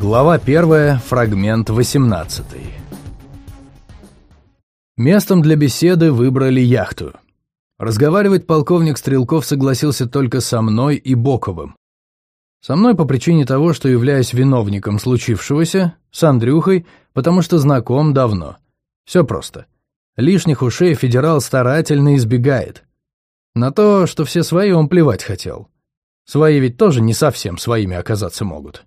Глава 1, фрагмент 18. Местом для беседы выбрали яхту. Разговаривать полковник Стрелков согласился только со мной и Боковым. Со мной по причине того, что являюсь виновником случившегося, с Андрюхой, потому что знаком давно. Все просто. Лишних ушей федерал старательно избегает. На то, что все свои, он плевать хотел. Свои ведь тоже не совсем своими оказаться могут.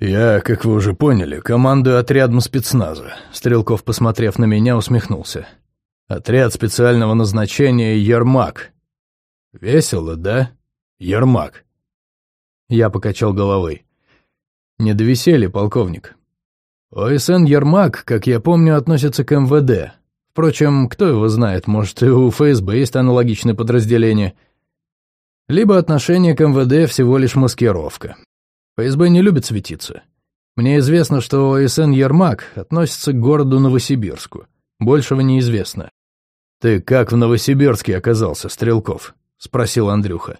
«Я, как вы уже поняли, командую отрядом спецназа», — Стрелков, посмотрев на меня, усмехнулся. «Отряд специального назначения «Ермак». Весело, да? Ермак. Я покачал головой. «Не до веселья, полковник. ОСН «Ермак», как я помню, относится к МВД. Впрочем, кто его знает, может, и у ФСБ есть аналогичное подразделение. Либо отношение к МВД всего лишь маскировка. ФСБ не любит светиться. Мне известно, что ОСН «Ермак» относится к городу Новосибирску. Большего неизвестно. «Ты как в Новосибирске оказался, Стрелков?» — спросил Андрюха.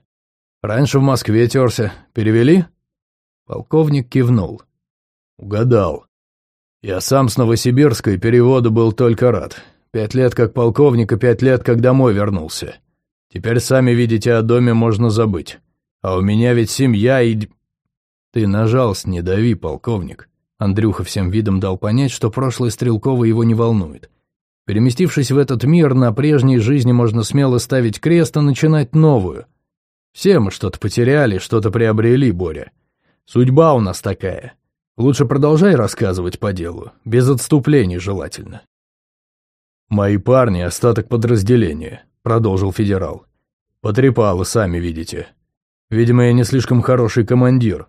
«Раньше в Москве терся. Перевели?» Полковник кивнул. «Угадал. Я сам с Новосибирска и переводу был только рад. Пять лет как полковник и пять лет как домой вернулся. Теперь сами видите, о доме можно забыть. А у меня ведь семья и...» «Ты нажался, не дави, полковник». Андрюха всем видом дал понять, что прошлое Стрелкова его не волнует. Переместившись в этот мир, на прежней жизни можно смело ставить крест и начинать новую. Все мы что-то потеряли, что-то приобрели, Боря. Судьба у нас такая. Лучше продолжай рассказывать по делу, без отступлений желательно. «Мои парни — остаток подразделения», — продолжил федерал. «Потрепало, сами видите. Видимо, я не слишком хороший командир,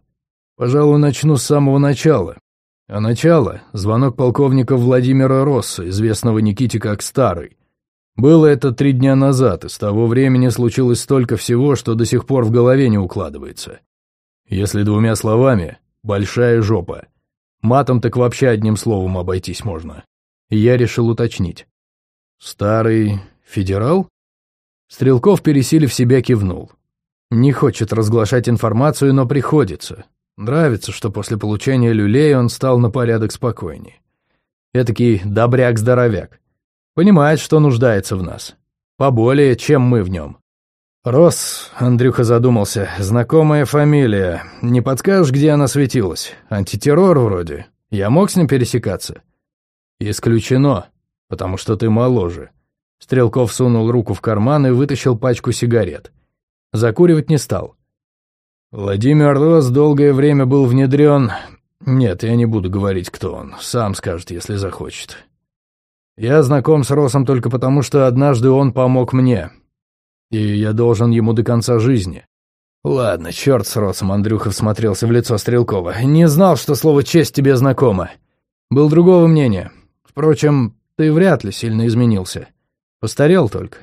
Пожалуй, начну с самого начала. А начало — звонок полковника Владимира Росса, известного Никите как Старый. Было это три дня назад, и с того времени случилось столько всего, что до сих пор в голове не укладывается. Если двумя словами — большая жопа. Матом так вообще одним словом обойтись можно. И я решил уточнить. «Старый федерал?» Стрелков, пересилив себя, кивнул. Не хочет разглашать информацию, но приходится. Нравится, что после получения люлей он стал на порядок спокойнее. Этакий добряк-здоровяк. Понимает, что нуждается в нас. Поболее, чем мы в нем. «Рос», — Андрюха задумался, — «знакомая фамилия. Не подскажешь, где она светилась? Антитеррор вроде. Я мог с ним пересекаться?» «Исключено, потому что ты моложе». Стрелков сунул руку в карман и вытащил пачку сигарет. Закуривать не стал. Владимир Рос долгое время был внедрен... Нет, я не буду говорить, кто он. Сам скажет, если захочет. Я знаком с Росом только потому, что однажды он помог мне. И я должен ему до конца жизни. Ладно, черт с Росом, Андрюха всмотрелся в лицо Стрелкова. Не знал, что слово «честь» тебе знакомо. Был другого мнения. Впрочем, ты вряд ли сильно изменился. Постарел только.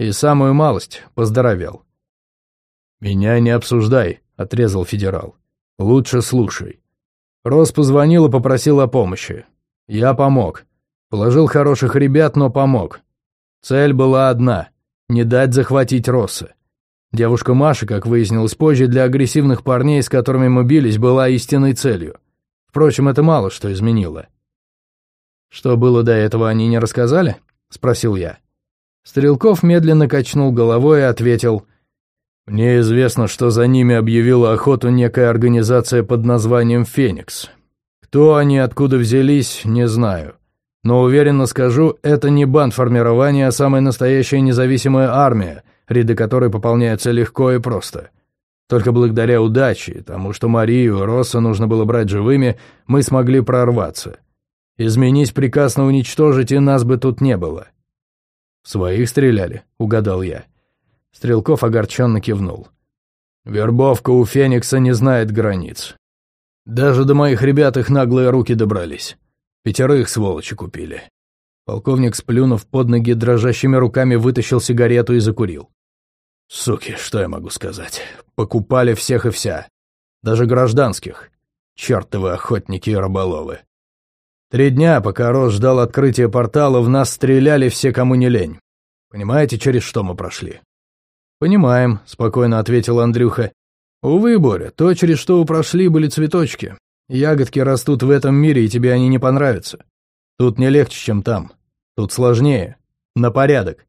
И самую малость поздоровел. «Меня не обсуждай», — отрезал федерал. «Лучше слушай». Рос позвонил и попросил о помощи. Я помог. Положил хороших ребят, но помог. Цель была одна — не дать захватить Росса. Девушка Маша, как выяснилось позже, для агрессивных парней, с которыми мы бились, была истинной целью. Впрочем, это мало что изменило. «Что было до этого, они не рассказали?» — спросил я. Стрелков медленно качнул головой и ответил — мне известно, что за ними объявила охоту некая организация под названием «Феникс». Кто они, откуда взялись, не знаю. Но уверенно скажу, это не бандформирование, а самая настоящая независимая армия, ряды которой пополняются легко и просто. Только благодаря удаче, тому, что Марию Росса нужно было брать живыми, мы смогли прорваться. Изменись приказ на уничтожить, и нас бы тут не было. «Своих стреляли», — угадал я. Стрелков огорченно кивнул. «Вербовка у Феникса не знает границ. Даже до моих ребят их наглые руки добрались. Пятерых сволочи купили». Полковник, сплюнув под ноги, дрожащими руками вытащил сигарету и закурил. «Суки, что я могу сказать? Покупали всех и вся. Даже гражданских. Чёртовы охотники и рыболовы. Три дня, пока Рос ждал открытия портала, в нас стреляли все, кому не лень. Понимаете, через что мы прошли? «Понимаем», — спокойно ответил Андрюха. «Увы, Боря, то, через что вы прошли, были цветочки. Ягодки растут в этом мире, и тебе они не понравятся. Тут не легче, чем там. Тут сложнее. На порядок.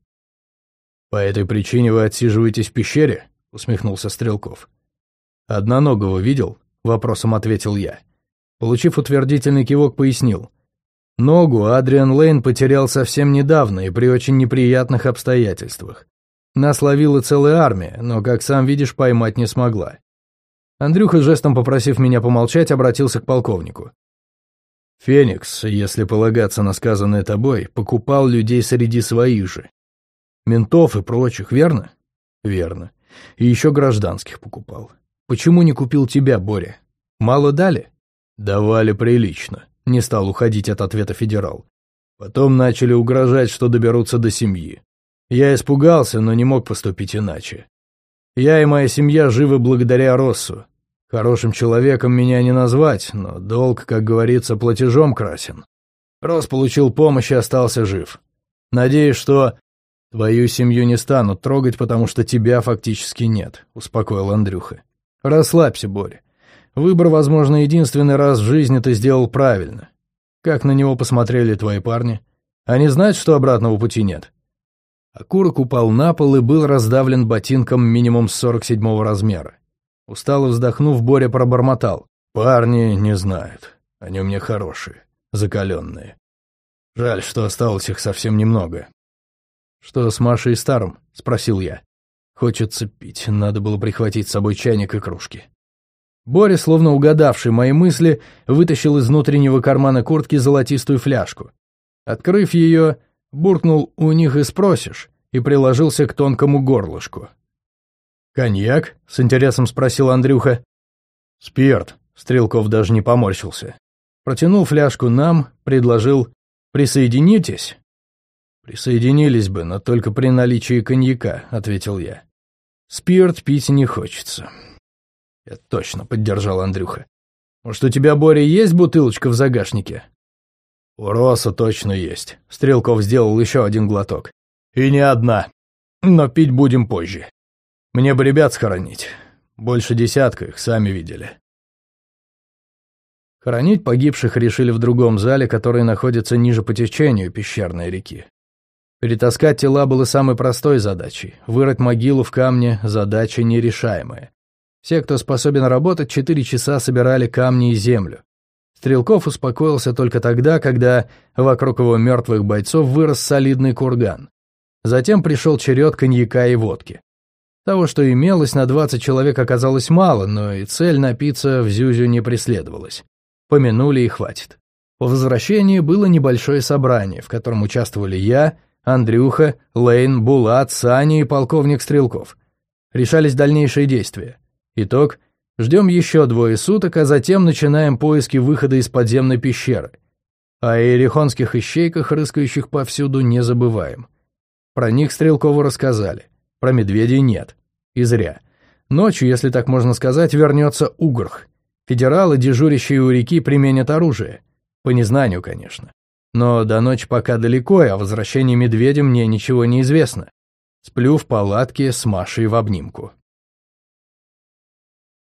По этой причине вы отсиживаетесь в пещере? Усмехнулся Стрелков. Одноногого видел? Вопросом ответил я. Получив утвердительный кивок, пояснил. Ногу Адриан Лейн потерял совсем недавно и при очень неприятных обстоятельствах. Нас ловила целая армия, но, как сам видишь, поймать не смогла. Андрюха, жестом попросив меня помолчать, обратился к полковнику. «Феникс, если полагаться на сказанное тобой, покупал людей среди своих же. Ментов и прочих, верно?» «Верно. И еще гражданских покупал. Почему не купил тебя, Боря? Мало дали?» «Давали прилично», — не стал уходить от ответа федерал. Потом начали угрожать, что доберутся до семьи. Я испугался, но не мог поступить иначе. Я и моя семья живы благодаря Россу. Хорошим человеком меня не назвать, но долг, как говорится, платежом красен. Рос получил помощь и остался жив. Надеюсь, что твою семью не станут трогать, потому что тебя фактически нет», — успокоил Андрюха. «Расслабься, Боря. Выбор, возможно, единственный раз в жизни ты сделал правильно. Как на него посмотрели твои парни? Они знают, что обратного пути нет?» Окурок упал на пол и был раздавлен ботинком минимум 47-го размера. Устало вздохнув, Боря пробормотал. «Парни не знают. Они у меня хорошие, закаленные. Жаль, что осталось их совсем немного». «Что с Машей и Старым?» — спросил я. «Хочется пить, надо было прихватить с собой чайник и кружки». Боря, словно угадавший мои мысли, вытащил из внутреннего кармана куртки золотистую фляжку. Открыв ее, буркнул «у них и спросишь» и приложился к тонкому горлышку. «Коньяк?» — с интересом спросил Андрюха. «Спирт», — Стрелков даже не поморщился. Протянул фляжку нам, предложил «присоединитесь?» «Присоединились бы, но только при наличии коньяка», — ответил я. «Спирт пить не хочется». «Я точно», — поддержал Андрюха. «Может, у тебя, Боря, есть бутылочка в загашнике?» «У Роса точно есть». Стрелков сделал еще один глоток. «И не одна. Но пить будем позже. Мне бы ребят схоронить. Больше десятка их, сами видели». Хоронить погибших решили в другом зале, который находится ниже по течению пещерной реки. Перетаскать тела было самой простой задачей. Вырыть могилу в камне – задача нерешаемая. Все, кто способен работать, четыре часа собирали камни и землю. Стрелков успокоился только тогда, когда вокруг его мертвых бойцов вырос солидный курган. Затем пришел черед коньяка и водки. Того, что имелось, на 20 человек оказалось мало, но и цель напиться в Зюзю не преследовалась. Помянули и хватит. По возвращении было небольшое собрание, в котором участвовали я, Андрюха, Лейн, Булат, Саня и полковник Стрелков. Решались дальнейшие действия. Итог – ждем еще двое суток, а затем начинаем поиски выхода из подземной пещеры. О иерихонских ищейках, рыскающих повсюду, не забываем. Про них Стрелкову рассказали, про медведей нет. И зря. Ночью, если так можно сказать, вернется Угрх. Федералы, дежурящие у реки, применят оружие. По незнанию, конечно. Но до ночи пока далеко, и о возвращении медведя мне ничего не известно. Сплю в палатке с Машей в обнимку.